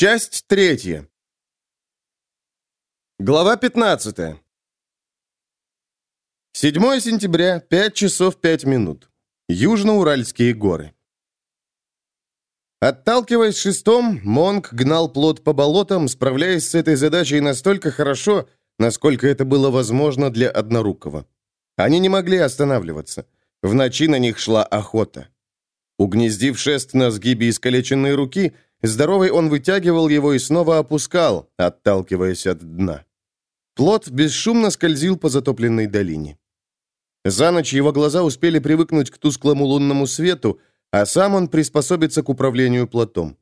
Часть третья. Глава 15. 7 сентября, 5 часов 5 минут. Южноуральские горы. Отталкиваясь шестом, Монг гнал плод по болотам, справляясь с этой задачей настолько хорошо, насколько это было возможно для однорукого. Они не могли останавливаться. В ночи на них шла охота. Угнездив шест на сгибе искалеченной руки, здоровый он вытягивал его и снова опускал, отталкиваясь от дна. Плот бесшумно скользил по затопленной долине. За ночь его глаза успели привыкнуть к тусклому лунному свету, а сам он приспособится к управлению плотом.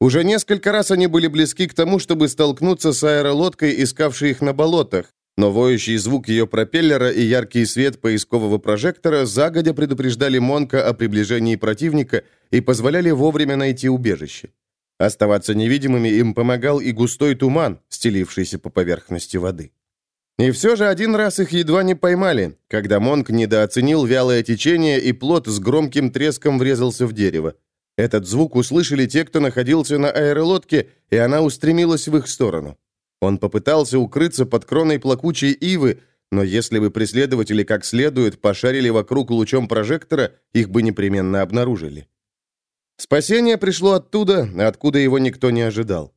Уже несколько раз они были близки к тому, чтобы столкнуться с аэролодкой, искавшей их на болотах, но воющий звук ее пропеллера и яркий свет поискового прожектора загодя предупреждали Монка о приближении противника и позволяли вовремя найти убежище. Оставаться невидимыми им помогал и густой туман, стелившийся по поверхности воды. И все же один раз их едва не поймали, когда Монк недооценил вялое течение, и плот с громким треском врезался в дерево. Этот звук услышали те, кто находился на аэролодке, и она устремилась в их сторону. Он попытался укрыться под кроной плакучей ивы, но если бы преследователи как следует пошарили вокруг лучом прожектора, их бы непременно обнаружили. Спасение пришло оттуда, откуда его никто не ожидал.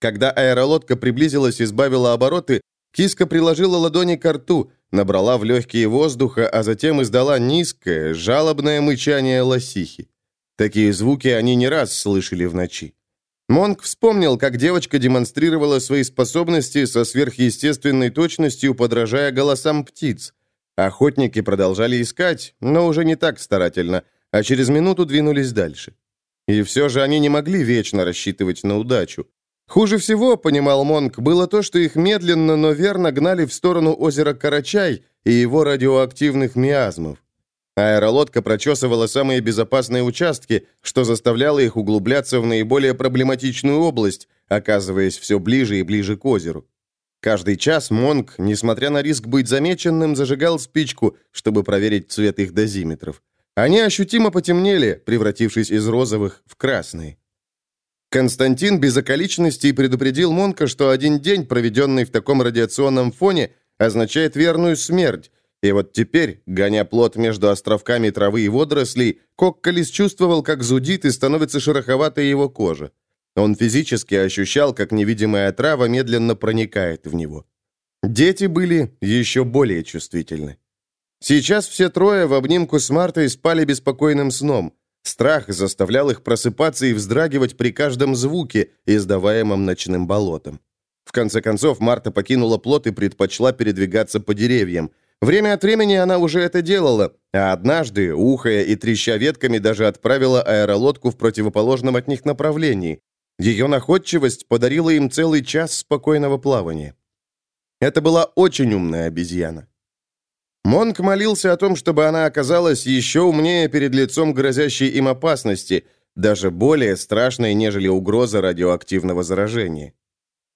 Когда аэролодка приблизилась и сбавила обороты, Киска приложила ладони к рту, набрала в легкие воздуха, а затем издала низкое, жалобное мычание лосихи. Такие звуки они не раз слышали в ночи. Монк вспомнил, как девочка демонстрировала свои способности со сверхъестественной точностью, подражая голосам птиц. Охотники продолжали искать, но уже не так старательно, а через минуту двинулись дальше. И все же они не могли вечно рассчитывать на удачу. Хуже всего, понимал Монк, было то, что их медленно, но верно гнали в сторону озера Карачай и его радиоактивных миазмов. Аэролодка прочесывала самые безопасные участки, что заставляло их углубляться в наиболее проблематичную область, оказываясь все ближе и ближе к озеру. Каждый час Монк, несмотря на риск быть замеченным, зажигал спичку, чтобы проверить цвет их дозиметров. Они ощутимо потемнели, превратившись из розовых в красные. Константин без околичностей предупредил Монка, что один день, проведенный в таком радиационном фоне, означает верную смерть, и вот теперь, гоня плод между островками травы и водорослей, Кокколис чувствовал, как зудит и становится шероховатой его кожа. Он физически ощущал, как невидимая трава медленно проникает в него. Дети были еще более чувствительны. Сейчас все трое в обнимку с Мартой спали беспокойным сном. Страх заставлял их просыпаться и вздрагивать при каждом звуке, издаваемом ночным болотом. В конце концов, Марта покинула плот и предпочла передвигаться по деревьям. Время от времени она уже это делала, а однажды, ухая и треща ветками, даже отправила аэролодку в противоположном от них направлении. Ее находчивость подарила им целый час спокойного плавания. Это была очень умная обезьяна. Монк молился о том, чтобы она оказалась еще умнее перед лицом грозящей им опасности, даже более страшной, нежели угроза радиоактивного заражения.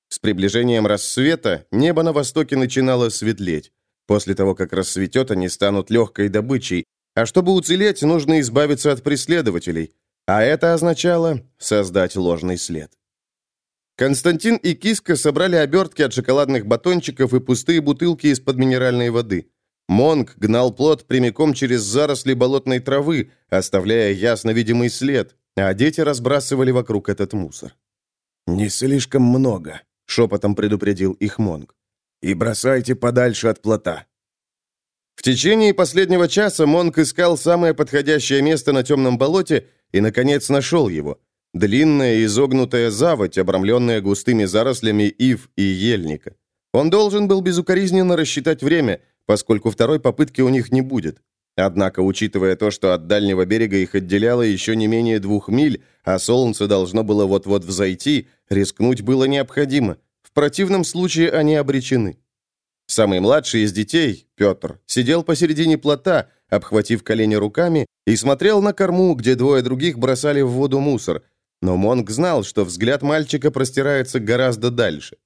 С приближением рассвета небо на востоке начинало светлеть. После того, как рассветет, они станут легкой добычей, а чтобы уцелеть, нужно избавиться от преследователей, а это означало создать ложный след. Константин и Киска собрали обертки от шоколадных батончиков и пустые бутылки из-под минеральной воды. Монг гнал плот прямиком через заросли болотной травы, оставляя ясно видимый след, а дети разбрасывали вокруг этот мусор. «Не слишком много», — шепотом предупредил их Монг. «И бросайте подальше от плота». В течение последнего часа Монг искал самое подходящее место на темном болоте и, наконец, нашел его. Длинная изогнутая заводь, обрамленная густыми зарослями ив и ельника. Он должен был безукоризненно рассчитать время, поскольку второй попытки у них не будет. Однако, учитывая то, что от дальнего берега их отделяло еще не менее двух миль, а солнце должно было вот-вот взойти, рискнуть было необходимо. В противном случае они обречены. Самый младший из детей, Петр, сидел посередине плота, обхватив колени руками, и смотрел на корму, где двое других бросали в воду мусор. Но Монг знал, что взгляд мальчика простирается гораздо дальше.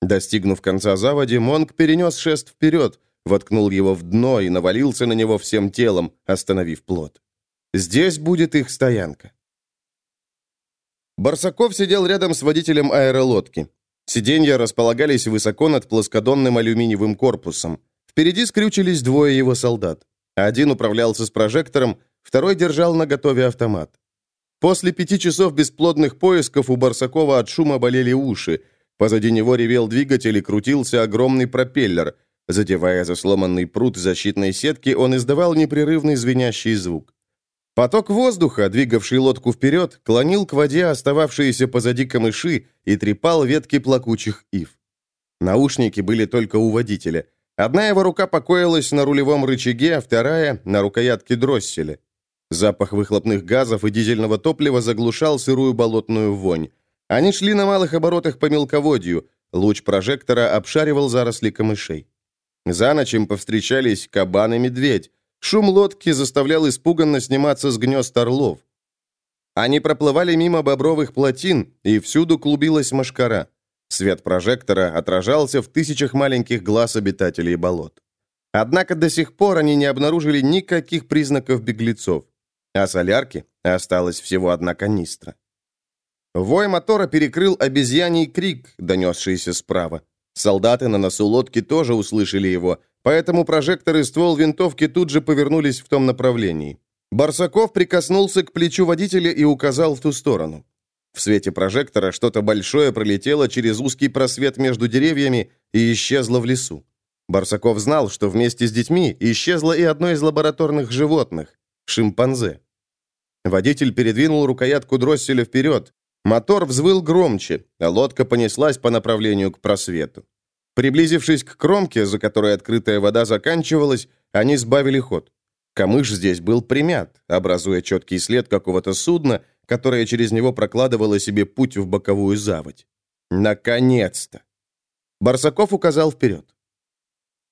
Достигнув конца заводи, Монг перенес шест вперед, воткнул его в дно и навалился на него всем телом, остановив плод. Здесь будет их стоянка. Барсаков сидел рядом с водителем аэролодки. Сиденья располагались высоко над плоскодонным алюминиевым корпусом. Впереди скрючились двое его солдат. Один управлялся с прожектором, второй держал наготове автомат. После пяти часов бесплодных поисков у Барсакова от шума болели уши. Позади него ревел двигатель и крутился огромный пропеллер. Задевая за сломанный пруд защитной сетки, он издавал непрерывный звенящий звук. Поток воздуха, двигавший лодку вперед, клонил к воде остававшиеся позади камыши и трепал ветки плакучих ив. Наушники были только у водителя. Одна его рука покоилась на рулевом рычаге, а вторая — на рукоятке дросселя. Запах выхлопных газов и дизельного топлива заглушал сырую болотную вонь. Они шли на малых оборотах по мелководью. Луч прожектора обшаривал заросли камышей. За ночь им повстречались кабан и медведь. Шум лодки заставлял испуганно сниматься с гнезд орлов. Они проплывали мимо бобровых плотин, и всюду клубилась мошкара. Свет прожектора отражался в тысячах маленьких глаз обитателей болот. Однако до сих пор они не обнаружили никаких признаков беглецов. А солярки осталась всего одна канистра. Вой мотора перекрыл обезьяний крик, донесшийся справа. Солдаты на носу лодки тоже услышали его, поэтому прожектор и ствол винтовки тут же повернулись в том направлении. Барсаков прикоснулся к плечу водителя и указал в ту сторону. В свете прожектора что-то большое пролетело через узкий просвет между деревьями и исчезло в лесу. Барсаков знал, что вместе с детьми исчезло и одно из лабораторных животных – шимпанзе. Водитель передвинул рукоятку дросселя вперед. Мотор взвыл громче, а лодка понеслась по направлению к просвету. Приблизившись к кромке, за которой открытая вода заканчивалась, они сбавили ход. Камыш здесь был примят, образуя четкий след какого-то судна, которое через него прокладывало себе путь в боковую заводь. Наконец-то! Барсаков указал вперед.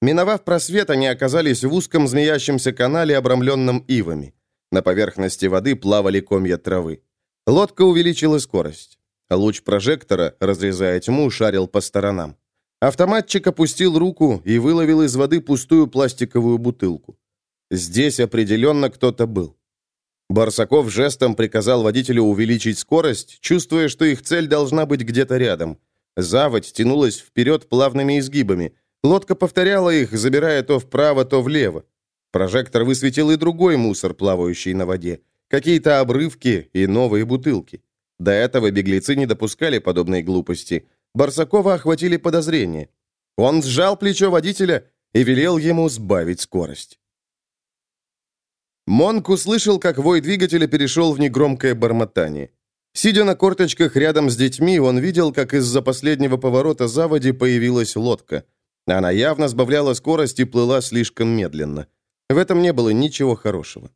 Миновав просвет, они оказались в узком змеящемся канале, обрамленном ивами. На поверхности воды плавали комья травы. Лодка увеличила скорость. Луч прожектора, разрезая тьму, шарил по сторонам. Автоматчик опустил руку и выловил из воды пустую пластиковую бутылку. Здесь определенно кто-то был. Барсаков жестом приказал водителю увеличить скорость, чувствуя, что их цель должна быть где-то рядом. Заводь тянулась вперед плавными изгибами. Лодка повторяла их, забирая то вправо, то влево. Прожектор высветил и другой мусор, плавающий на воде. Какие-то обрывки и новые бутылки. До этого беглецы не допускали подобной глупости. Барсакова охватили подозрения. Он сжал плечо водителя и велел ему сбавить скорость. Монк услышал, как вой двигателя перешел в негромкое бормотание. Сидя на корточках рядом с детьми, он видел, как из-за последнего поворота заводи появилась лодка. Она явно сбавляла скорость и плыла слишком медленно. В этом не было ничего хорошего.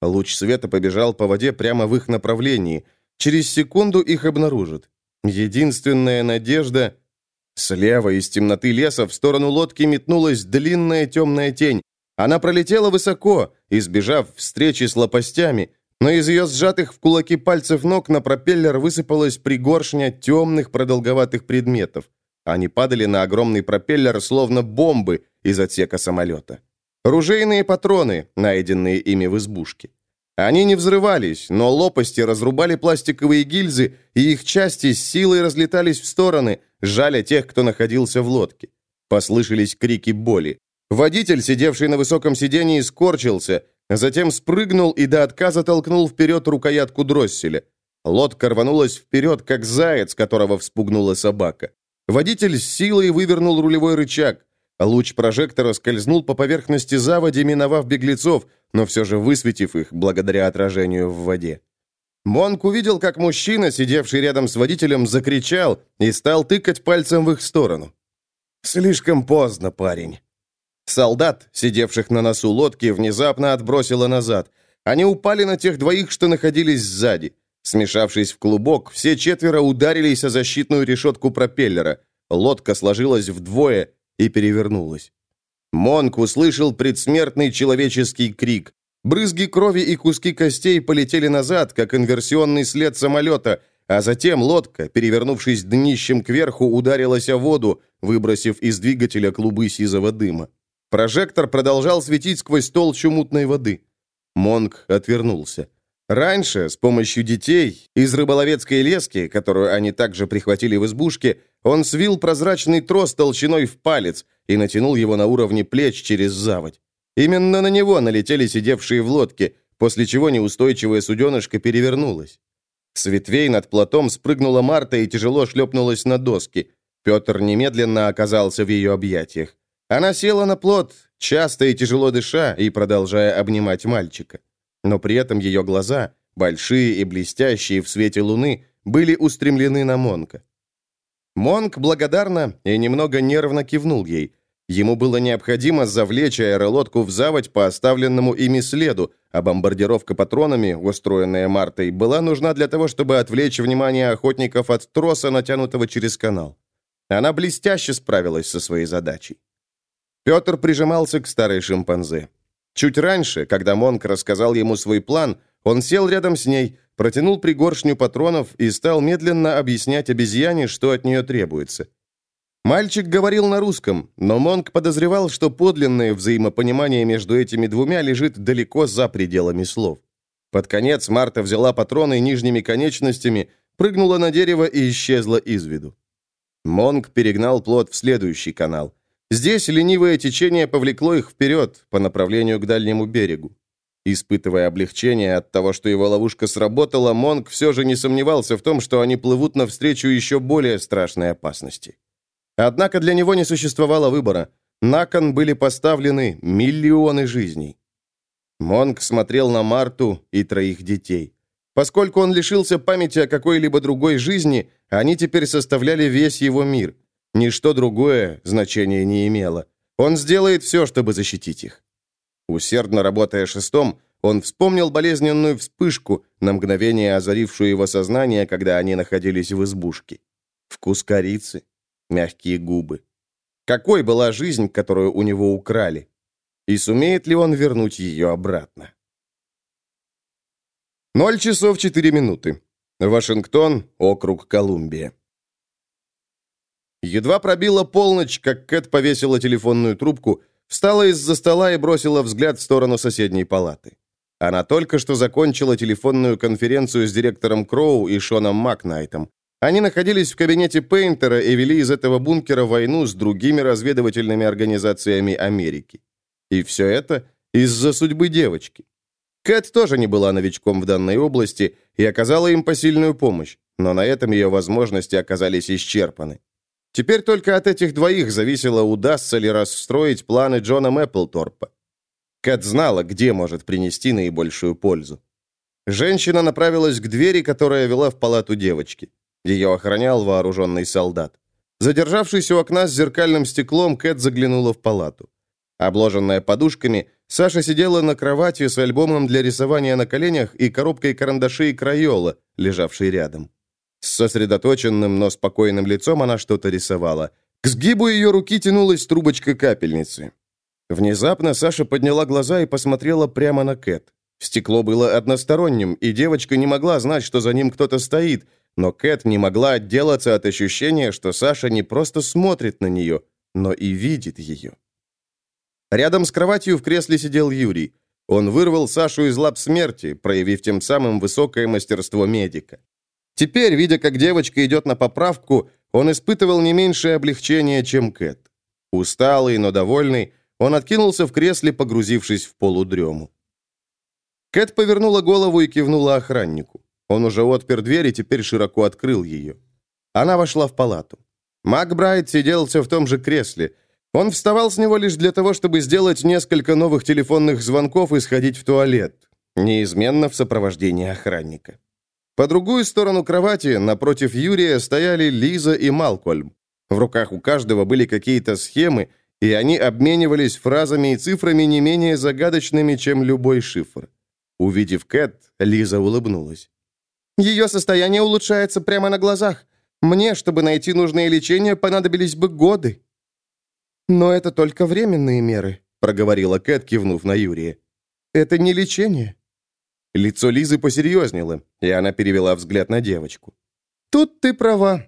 Луч света побежал по воде прямо в их направлении. Через секунду их обнаружат. Единственная надежда... Слева из темноты леса в сторону лодки метнулась длинная темная тень. Она пролетела высоко, избежав встречи с лопастями, но из ее сжатых в кулаки пальцев ног на пропеллер высыпалась пригоршня темных продолговатых предметов. Они падали на огромный пропеллер, словно бомбы из отсека самолета. Ружейные патроны, найденные ими в избушке. Они не взрывались, но лопасти разрубали пластиковые гильзы, и их части с силой разлетались в стороны, жаля тех, кто находился в лодке. Послышались крики боли. Водитель, сидевший на высоком сидении, скорчился, затем спрыгнул и до отказа толкнул вперед рукоятку дросселя. Лодка рванулась вперед, как заяц, которого вспугнула собака. Водитель с силой вывернул рулевой рычаг. Луч прожектора скользнул по поверхности заводи, миновав беглецов, но все же высветив их благодаря отражению в воде. Монк увидел, как мужчина, сидевший рядом с водителем, закричал и стал тыкать пальцем в их сторону. «Слишком поздно, парень». Солдат, сидевших на носу лодки, внезапно отбросило назад. Они упали на тех двоих, что находились сзади. Смешавшись в клубок, все четверо ударились о защитную решетку пропеллера. Лодка сложилась вдвое, и перевернулась. Монк услышал предсмертный человеческий крик. Брызги крови и куски костей полетели назад, как инверсионный след самолета, а затем лодка, перевернувшись днищем кверху, ударилась о воду, выбросив из двигателя клубы сизого дыма. Прожектор продолжал светить сквозь толщу мутной воды. Монк отвернулся. Раньше, с помощью детей, из рыболовецкой лески, которую они также прихватили в избушке, он свил прозрачный трос толщиной в палец и натянул его на уровне плеч через заводь. Именно на него налетели сидевшие в лодке, после чего неустойчивая суденышко перевернулась. С ветвей над плотом спрыгнула Марта и тяжело шлепнулась на доски. Петр немедленно оказался в ее объятиях. Она села на плот, часто и тяжело дыша, и продолжая обнимать мальчика но при этом ее глаза, большие и блестящие в свете луны, были устремлены на Монка. Монк благодарно и немного нервно кивнул ей. Ему было необходимо завлечь аэролодку в заводь по оставленному ими следу, а бомбардировка патронами, устроенная Мартой, была нужна для того, чтобы отвлечь внимание охотников от троса, натянутого через канал. Она блестяще справилась со своей задачей. Петр прижимался к старой шимпанзе. Чуть раньше, когда Монк рассказал ему свой план, он сел рядом с ней, протянул пригоршню патронов и стал медленно объяснять обезьяне, что от нее требуется. Мальчик говорил на русском, но Монк подозревал, что подлинное взаимопонимание между этими двумя лежит далеко за пределами слов. Под конец Марта взяла патроны нижними конечностями, прыгнула на дерево и исчезла из виду. Монк перегнал плод в следующий канал. Здесь ленивое течение повлекло их вперед, по направлению к дальнему берегу. Испытывая облегчение от того, что его ловушка сработала, Монг все же не сомневался в том, что они плывут навстречу еще более страшной опасности. Однако для него не существовало выбора. На кон были поставлены миллионы жизней. Монг смотрел на Марту и троих детей. Поскольку он лишился памяти о какой-либо другой жизни, они теперь составляли весь его мир – Ничто другое значения не имело. Он сделает все, чтобы защитить их. Усердно работая шестом, он вспомнил болезненную вспышку, на мгновение озарившую его сознание, когда они находились в избушке. Вкус корицы, мягкие губы. Какой была жизнь, которую у него украли? И сумеет ли он вернуть ее обратно? Ноль часов четыре минуты. Вашингтон, округ Колумбия. Едва пробила полночь, как Кэт повесила телефонную трубку, встала из-за стола и бросила взгляд в сторону соседней палаты. Она только что закончила телефонную конференцию с директором Кроу и Шоном Макнайтом. Они находились в кабинете Пейнтера и вели из этого бункера войну с другими разведывательными организациями Америки. И все это из-за судьбы девочки. Кэт тоже не была новичком в данной области и оказала им посильную помощь, но на этом ее возможности оказались исчерпаны. Теперь только от этих двоих зависело, удастся ли расстроить планы Джона Мэпплторпа. Кэт знала, где может принести наибольшую пользу. Женщина направилась к двери, которая вела в палату девочки. Ее охранял вооруженный солдат. Задержавшись у окна с зеркальным стеклом, Кэт заглянула в палату. Обложенная подушками, Саша сидела на кровати с альбомом для рисования на коленях и коробкой карандашей Крайола, лежавшей рядом. С сосредоточенным, но спокойным лицом она что-то рисовала. К сгибу ее руки тянулась трубочка капельницы. Внезапно Саша подняла глаза и посмотрела прямо на Кэт. Стекло было односторонним, и девочка не могла знать, что за ним кто-то стоит, но Кэт не могла отделаться от ощущения, что Саша не просто смотрит на нее, но и видит ее. Рядом с кроватью в кресле сидел Юрий. Он вырвал Сашу из лап смерти, проявив тем самым высокое мастерство медика. Теперь, видя, как девочка идет на поправку, он испытывал не меньшее облегчение, чем Кэт. Усталый, но довольный, он откинулся в кресле, погрузившись в полудрему. Кэт повернула голову и кивнула охраннику. Он уже отпер дверь и теперь широко открыл ее. Она вошла в палату. Макбрайт сиделся в том же кресле. Он вставал с него лишь для того, чтобы сделать несколько новых телефонных звонков и сходить в туалет, неизменно в сопровождении охранника. По другую сторону кровати, напротив Юрия, стояли Лиза и Малкольм. В руках у каждого были какие-то схемы, и они обменивались фразами и цифрами не менее загадочными, чем любой шифр. Увидев Кэт, Лиза улыбнулась. «Ее состояние улучшается прямо на глазах. Мне, чтобы найти нужное лечение, понадобились бы годы». «Но это только временные меры», — проговорила Кэт, кивнув на Юрия. «Это не лечение». Лицо Лизы посерьезнело, и она перевела взгляд на девочку. «Тут ты права».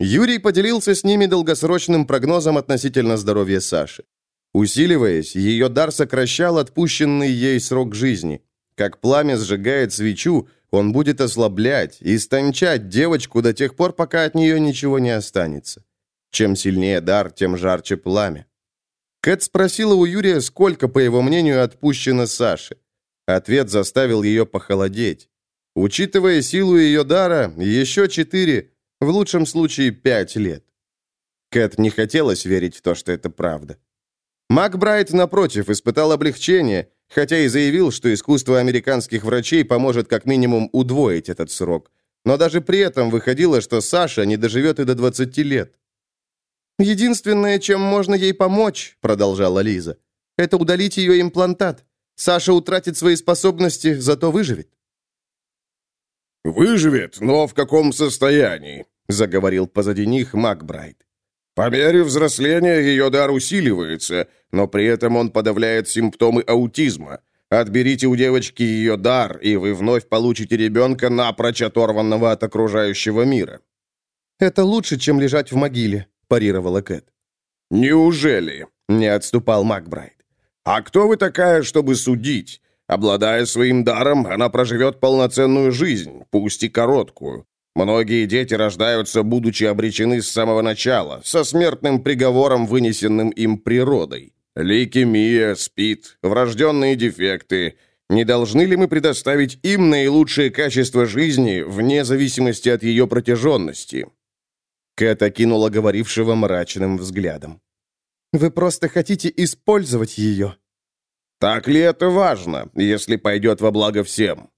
Юрий поделился с ними долгосрочным прогнозом относительно здоровья Саши. Усиливаясь, ее дар сокращал отпущенный ей срок жизни. Как пламя сжигает свечу, он будет ослаблять, истончать девочку до тех пор, пока от нее ничего не останется. Чем сильнее дар, тем жарче пламя. Кэт спросила у Юрия, сколько, по его мнению, отпущено Саше. Ответ заставил ее похолодеть. Учитывая силу ее дара, еще четыре, в лучшем случае пять лет. Кэт не хотелось верить в то, что это правда. Макбрайт, напротив, испытал облегчение, хотя и заявил, что искусство американских врачей поможет как минимум удвоить этот срок. Но даже при этом выходило, что Саша не доживет и до 20 лет. «Единственное, чем можно ей помочь», — продолжала Лиза, — «это удалить ее имплантат. Саша утратит свои способности, зато выживет». «Выживет, но в каком состоянии?» — заговорил позади них Макбрайт. «По мере взросления ее дар усиливается, но при этом он подавляет симптомы аутизма. Отберите у девочки ее дар, и вы вновь получите ребенка, напрочь оторванного от окружающего мира». «Это лучше, чем лежать в могиле», — парировала Кэт. «Неужели?» — не отступал Макбрайт. «А кто вы такая, чтобы судить? Обладая своим даром, она проживет полноценную жизнь, пусть и короткую. Многие дети рождаются, будучи обречены с самого начала, со смертным приговором, вынесенным им природой. Лейкемия, СПИД, врожденные дефекты. Не должны ли мы предоставить им наилучшее качество жизни, вне зависимости от ее протяженности?» Кэт окинула говорившего мрачным взглядом. «Вы просто хотите использовать ее». «Так ли это важно, если пойдет во благо всем?»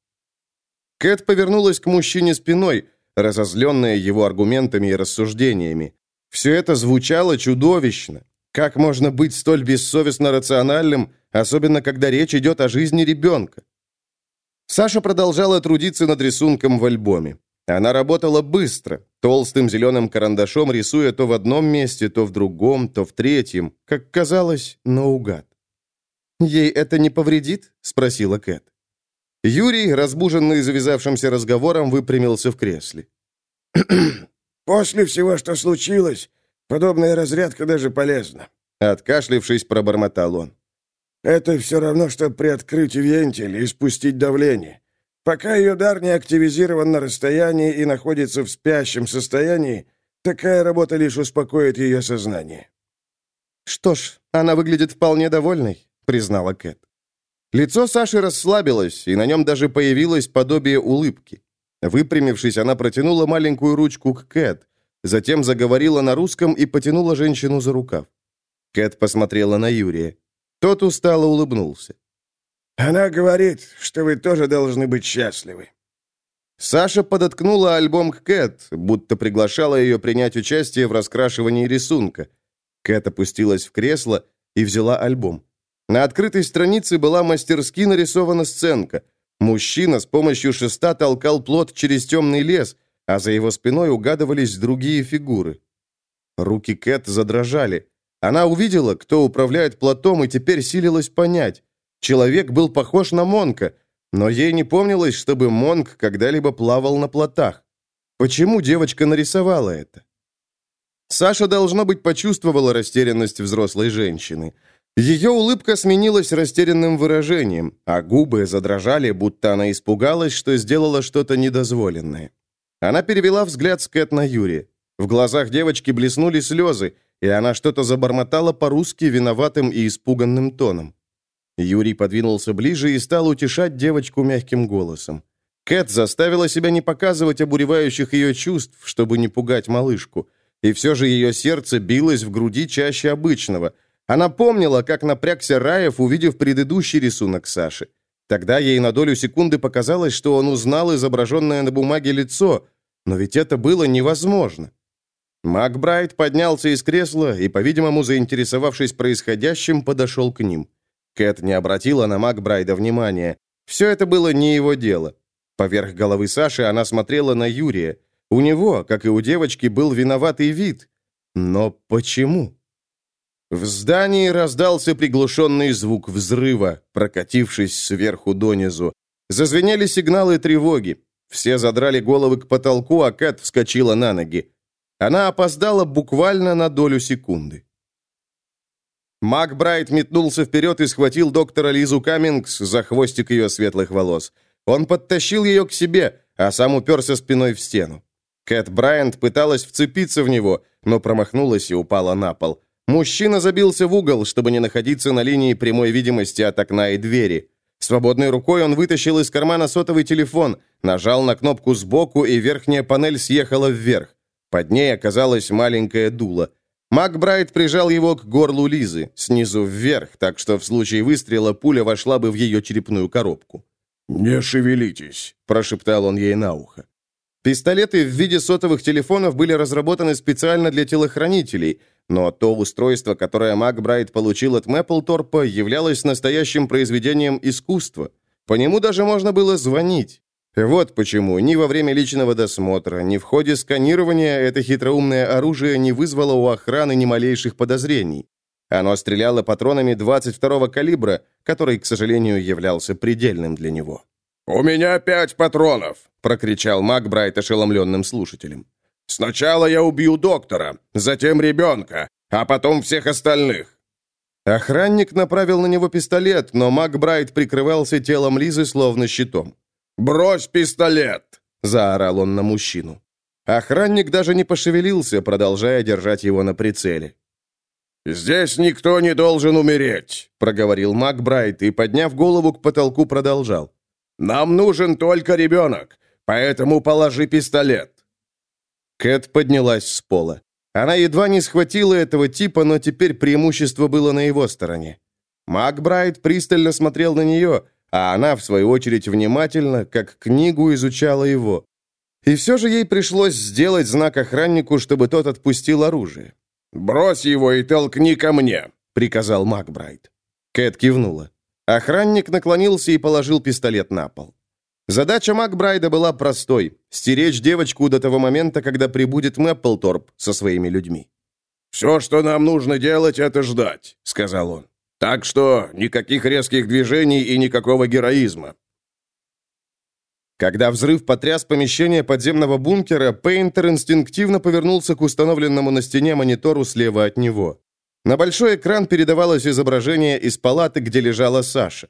Кэт повернулась к мужчине спиной, разозленная его аргументами и рассуждениями. Все это звучало чудовищно. Как можно быть столь бессовестно рациональным, особенно когда речь идет о жизни ребенка? Саша продолжала трудиться над рисунком в альбоме. Она работала быстро, толстым зеленым карандашом рисуя то в одном месте, то в другом, то в третьем, как казалось, наугад. «Ей это не повредит?» — спросила Кэт. Юрий, разбуженный завязавшимся разговором, выпрямился в кресле. «После всего, что случилось, подобная разрядка даже полезна», — откашлившись, пробормотал он. «Это все равно, что приоткрыть вентиль и спустить давление. Пока ее дар не активизирован на расстоянии и находится в спящем состоянии, такая работа лишь успокоит ее сознание». «Что ж, она выглядит вполне довольной», — признала Кэт. Лицо Саши расслабилось, и на нем даже появилось подобие улыбки. Выпрямившись, она протянула маленькую ручку к Кэт, затем заговорила на русском и потянула женщину за рукав. Кэт посмотрела на Юрия. Тот устало улыбнулся. «Она говорит, что вы тоже должны быть счастливы». Саша подоткнула альбом к Кэт, будто приглашала ее принять участие в раскрашивании рисунка. Кэт опустилась в кресло и взяла альбом. На открытой странице была мастерски нарисована сценка. Мужчина с помощью шеста толкал плод через темный лес, а за его спиной угадывались другие фигуры. Руки Кэт задрожали. Она увидела, кто управляет плотом, и теперь силилась понять. Человек был похож на Монка, но ей не помнилось, чтобы Монк когда-либо плавал на плотах. Почему девочка нарисовала это? Саша, должно быть, почувствовала растерянность взрослой женщины – ее улыбка сменилась растерянным выражением, а губы задрожали, будто она испугалась, что сделала что-то недозволенное. Она перевела взгляд с Кэт на Юрия. В глазах девочки блеснули слезы, и она что-то забормотала по-русски виноватым и испуганным тоном. Юрий подвинулся ближе и стал утешать девочку мягким голосом. Кэт заставила себя не показывать обуревающих ее чувств, чтобы не пугать малышку. И все же ее сердце билось в груди чаще обычного – она помнила, как напрягся Раев, увидев предыдущий рисунок Саши. Тогда ей на долю секунды показалось, что он узнал изображенное на бумаге лицо, но ведь это было невозможно. Макбрайт поднялся из кресла и, по-видимому, заинтересовавшись происходящим, подошел к ним. Кэт не обратила на Макбрайда внимания. Все это было не его дело. Поверх головы Саши она смотрела на Юрия. У него, как и у девочки, был виноватый вид. Но почему? В здании раздался приглушенный звук взрыва, прокатившись сверху донизу. Зазвенели сигналы тревоги. Все задрали головы к потолку, а Кэт вскочила на ноги. Она опоздала буквально на долю секунды. Макбрайт метнулся вперед и схватил доктора Лизу Каммингс за хвостик ее светлых волос. Он подтащил ее к себе, а сам уперся спиной в стену. Кэт Брайант пыталась вцепиться в него, но промахнулась и упала на пол. Мужчина забился в угол, чтобы не находиться на линии прямой видимости от окна и двери. Свободной рукой он вытащил из кармана сотовый телефон, нажал на кнопку сбоку, и верхняя панель съехала вверх. Под ней оказалось маленькое дуло. Макбрайт прижал его к горлу Лизы, снизу вверх, так что в случае выстрела пуля вошла бы в ее черепную коробку. «Не шевелитесь», – прошептал он ей на ухо. Пистолеты в виде сотовых телефонов были разработаны специально для телохранителей, но то устройство, которое Макбрайт получил от Мэпплторпа, являлось настоящим произведением искусства. По нему даже можно было звонить. Вот почему ни во время личного досмотра, ни в ходе сканирования это хитроумное оружие не вызвало у охраны ни малейших подозрений. Оно стреляло патронами 22-го калибра, который, к сожалению, являлся предельным для него. «У меня пять патронов!» — прокричал Макбрайт ошеломленным слушателем. «Сначала я убью доктора, затем ребенка, а потом всех остальных!» Охранник направил на него пистолет, но Макбрайт прикрывался телом Лизы словно щитом. «Брось пистолет!» — заорал он на мужчину. Охранник даже не пошевелился, продолжая держать его на прицеле. «Здесь никто не должен умереть», — проговорил Макбрайт и, подняв голову к потолку, продолжал. «Нам нужен только ребенок, поэтому положи пистолет». Кэт поднялась с пола. Она едва не схватила этого типа, но теперь преимущество было на его стороне. Макбрайт пристально смотрел на нее, а она, в свою очередь, внимательно, как книгу, изучала его. И все же ей пришлось сделать знак охраннику, чтобы тот отпустил оружие. «Брось его и толкни ко мне», — приказал Макбрайт. Кэт кивнула. Охранник наклонился и положил пистолет на пол. Задача Макбрайда была простой — стеречь девочку до того момента, когда прибудет Мэпплторп со своими людьми. «Все, что нам нужно делать, это ждать», — сказал он. Так что никаких резких движений и никакого героизма. Когда взрыв потряс помещение подземного бункера, Пейнтер инстинктивно повернулся к установленному на стене монитору слева от него. На большой экран передавалось изображение из палаты, где лежала Саша.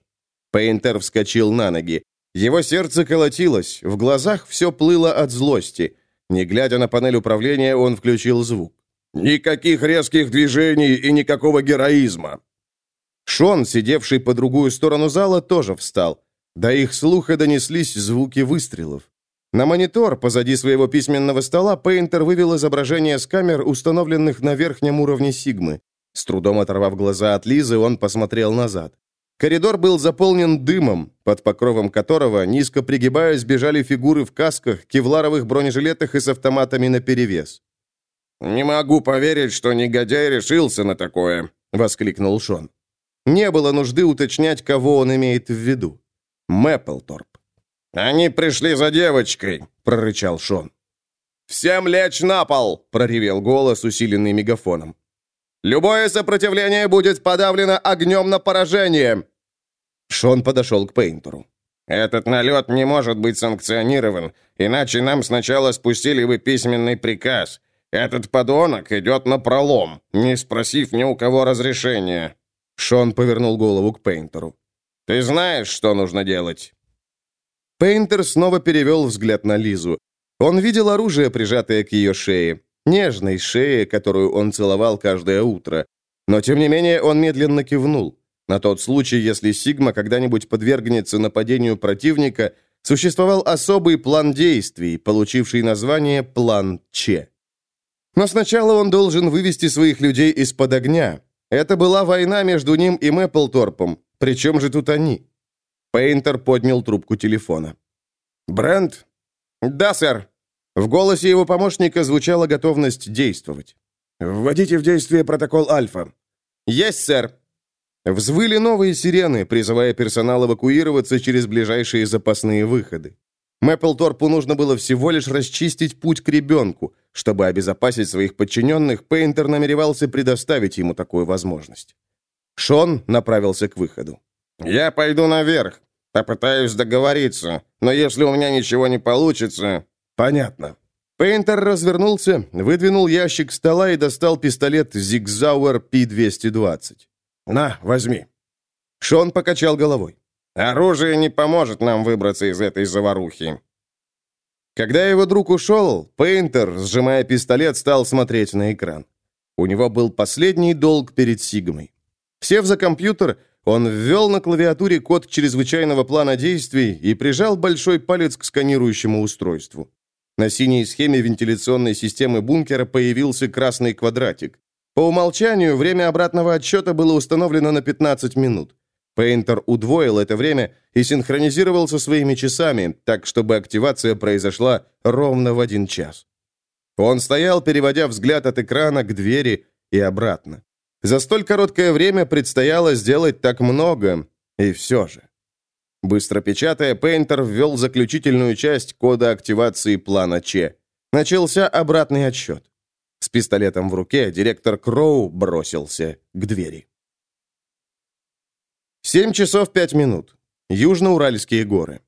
Пейнтер вскочил на ноги. Его сердце колотилось, в глазах все плыло от злости. Не глядя на панель управления, он включил звук. «Никаких резких движений и никакого героизма. Шон, сидевший по другую сторону зала, тоже встал. До их слуха донеслись звуки выстрелов. На монитор позади своего письменного стола Пейнтер вывел изображение с камер, установленных на верхнем уровне Сигмы. С трудом оторвав глаза от Лизы, он посмотрел назад. Коридор был заполнен дымом, под покровом которого, низко пригибаясь, бежали фигуры в касках, кевларовых бронежилетах и с автоматами наперевес. «Не могу поверить, что негодяй решился на такое», — воскликнул Шон. Не было нужды уточнять, кого он имеет в виду. Мэпплторп. «Они пришли за девочкой», — прорычал Шон. «Всем лечь на пол!» — проревел голос, усиленный мегафоном. «Любое сопротивление будет подавлено огнем на поражение!» Шон подошел к Пейнтеру. «Этот налет не может быть санкционирован, иначе нам сначала спустили бы письменный приказ. Этот подонок идет на пролом, не спросив ни у кого разрешения. Шон повернул голову к Пейнтеру. «Ты знаешь, что нужно делать?» Пейнтер снова перевел взгляд на Лизу. Он видел оружие, прижатое к ее шее. Нежной шее, которую он целовал каждое утро. Но, тем не менее, он медленно кивнул. На тот случай, если Сигма когда-нибудь подвергнется нападению противника, существовал особый план действий, получивший название «План Че». Но сначала он должен вывести своих людей из-под огня, это была война между ним и Мэпплторпом. Причем же тут они? Пейнтер поднял трубку телефона. «Брент?» «Да, сэр». В голосе его помощника звучала готовность действовать. «Вводите в действие протокол Альфа». «Есть, сэр». Взвыли новые сирены, призывая персонал эвакуироваться через ближайшие запасные выходы. Мэпплторпу нужно было всего лишь расчистить путь к ребенку. Чтобы обезопасить своих подчиненных, Пейнтер намеревался предоставить ему такую возможность. Шон направился к выходу. «Я пойду наверх. Попытаюсь договориться. Но если у меня ничего не получится...» «Понятно». Пейнтер развернулся, выдвинул ящик стола и достал пистолет «Зигзауэр Пи-220». На, возьми». Шон покачал головой. «Оружие не поможет нам выбраться из этой заварухи». Когда его друг ушел, Пейнтер, сжимая пистолет, стал смотреть на экран. У него был последний долг перед Сигмой. Сев за компьютер, он ввел на клавиатуре код чрезвычайного плана действий и прижал большой палец к сканирующему устройству. На синей схеме вентиляционной системы бункера появился красный квадратик. По умолчанию, время обратного отсчета было установлено на 15 минут. Пейнтер удвоил это время и синхронизировал со своими часами, так чтобы активация произошла ровно в один час. Он стоял, переводя взгляд от экрана к двери и обратно. За столь короткое время предстояло сделать так много, и все же. Быстро печатая, Пейнтер ввел заключительную часть кода активации плана Че. Начался обратный отсчет. С пистолетом в руке директор Кроу бросился к двери. Семь часов пять минут. Южно-Уральские горы.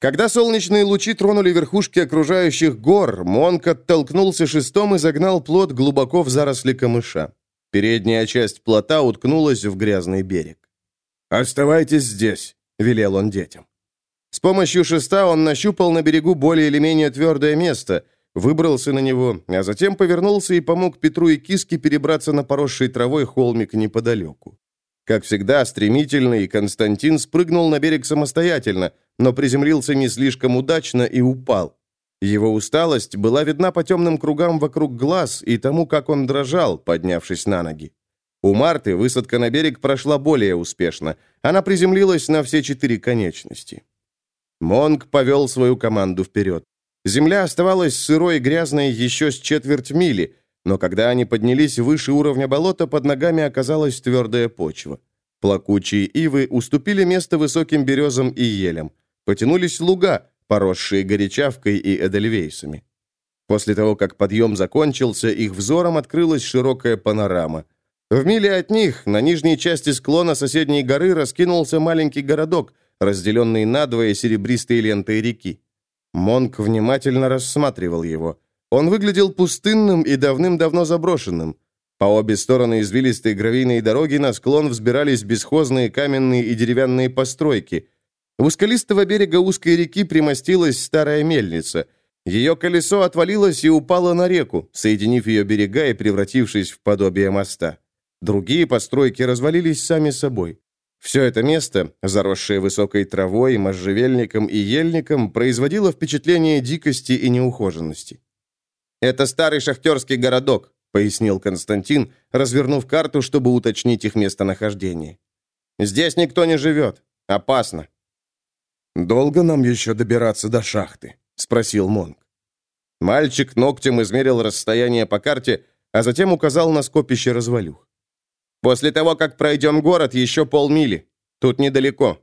Когда солнечные лучи тронули верхушки окружающих гор, Монк оттолкнулся шестом и загнал плот глубоко в заросли камыша. Передняя часть плота уткнулась в грязный берег. «Оставайтесь здесь», — велел он детям. С помощью шеста он нащупал на берегу более или менее твердое место, выбрался на него, а затем повернулся и помог Петру и Киске перебраться на поросший травой холмик неподалеку. Как всегда, стремительный Константин спрыгнул на берег самостоятельно, но приземлился не слишком удачно и упал. Его усталость была видна по темным кругам вокруг глаз и тому, как он дрожал, поднявшись на ноги. У Марты высадка на берег прошла более успешно. Она приземлилась на все четыре конечности. Монг повел свою команду вперед. Земля оставалась сырой и грязной еще с четверть мили, но когда они поднялись выше уровня болота, под ногами оказалась твердая почва. Плакучие ивы уступили место высоким березам и елям. Потянулись луга, поросшие горячавкой и эдельвейсами. После того, как подъем закончился, их взором открылась широкая панорама. В миле от них, на нижней части склона соседней горы, раскинулся маленький городок, разделенный надвое серебристой лентой реки. Монк внимательно рассматривал его. Он выглядел пустынным и давным-давно заброшенным. По обе стороны извилистой гравийной дороги на склон взбирались бесхозные каменные и деревянные постройки. У скалистого берега узкой реки примостилась старая мельница. Ее колесо отвалилось и упало на реку, соединив ее берега и превратившись в подобие моста. Другие постройки развалились сами собой. Все это место, заросшее высокой травой, можжевельником и ельником, производило впечатление дикости и неухоженности. «Это старый шахтерский городок», — пояснил Константин, развернув карту, чтобы уточнить их местонахождение. «Здесь никто не живет. Опасно». «Долго нам еще добираться до шахты?» — спросил Монг. Мальчик ногтем измерил расстояние по карте, а затем указал на скопище развалюх. После того, как пройдем город, еще полмили. Тут недалеко».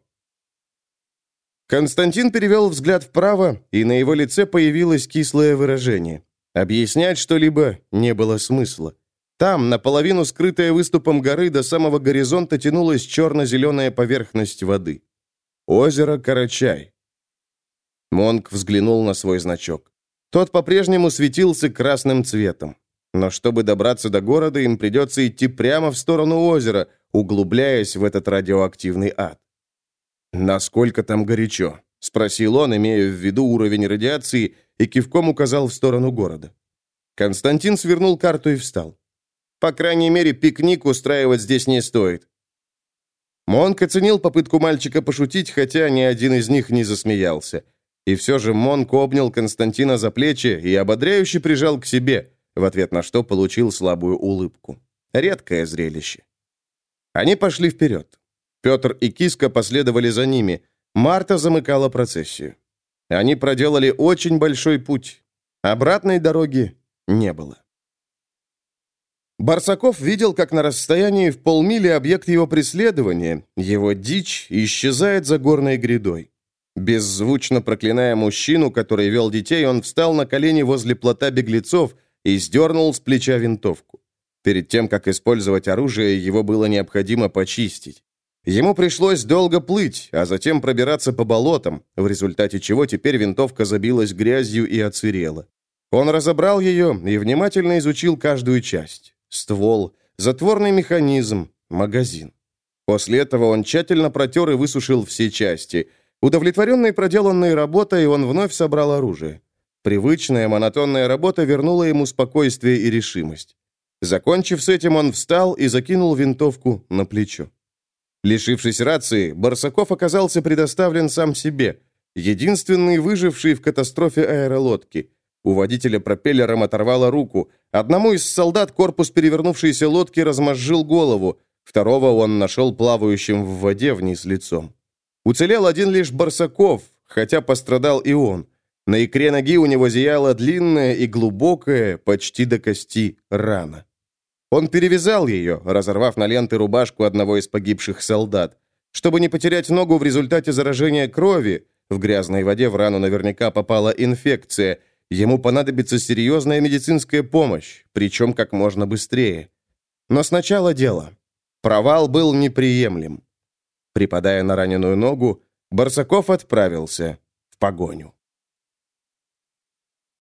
Константин перевел взгляд вправо, и на его лице появилось кислое выражение. Объяснять что-либо не было смысла. Там, наполовину скрытая выступом горы, до самого горизонта тянулась черно-зеленая поверхность воды. Озеро Карачай. Монк взглянул на свой значок. Тот по-прежнему светился красным цветом. Но чтобы добраться до города, им придется идти прямо в сторону озера, углубляясь в этот радиоактивный ад. «Насколько там горячо?» — спросил он, имея в виду уровень радиации, и кивком указал в сторону города. Константин свернул карту и встал. «По крайней мере, пикник устраивать здесь не стоит». Монк оценил попытку мальчика пошутить, хотя ни один из них не засмеялся. И все же Монк обнял Константина за плечи и ободряюще прижал к себе — в ответ на что получил слабую улыбку. Редкое зрелище. Они пошли вперед. Петр и Киска последовали за ними. Марта замыкала процессию. Они проделали очень большой путь. Обратной дороги не было. Барсаков видел, как на расстоянии в полмили объект его преследования, его дичь, исчезает за горной грядой. Беззвучно проклиная мужчину, который вел детей, он встал на колени возле плота беглецов и сдернул с плеча винтовку. Перед тем, как использовать оружие, его было необходимо почистить. Ему пришлось долго плыть, а затем пробираться по болотам, в результате чего теперь винтовка забилась грязью и отсырела. Он разобрал ее и внимательно изучил каждую часть. Ствол, затворный механизм, магазин. После этого он тщательно протер и высушил все части. Удовлетворенный проделанной работой, он вновь собрал оружие. Привычная монотонная работа вернула ему спокойствие и решимость. Закончив с этим, он встал и закинул винтовку на плечо. Лишившись рации, Барсаков оказался предоставлен сам себе, единственный выживший в катастрофе аэролодки. У водителя пропеллером оторвало руку. Одному из солдат корпус перевернувшейся лодки размозжил голову, второго он нашел плавающим в воде вниз лицом. Уцелел один лишь Барсаков, хотя пострадал и он. На икре ноги у него зияла длинная и глубокая, почти до кости, рана. Он перевязал ее, разорвав на ленты рубашку одного из погибших солдат. Чтобы не потерять ногу в результате заражения крови, в грязной воде в рану наверняка попала инфекция, ему понадобится серьезная медицинская помощь, причем как можно быстрее. Но сначала дело. Провал был неприемлем. Припадая на раненую ногу, Барсаков отправился в погоню.